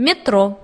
метро.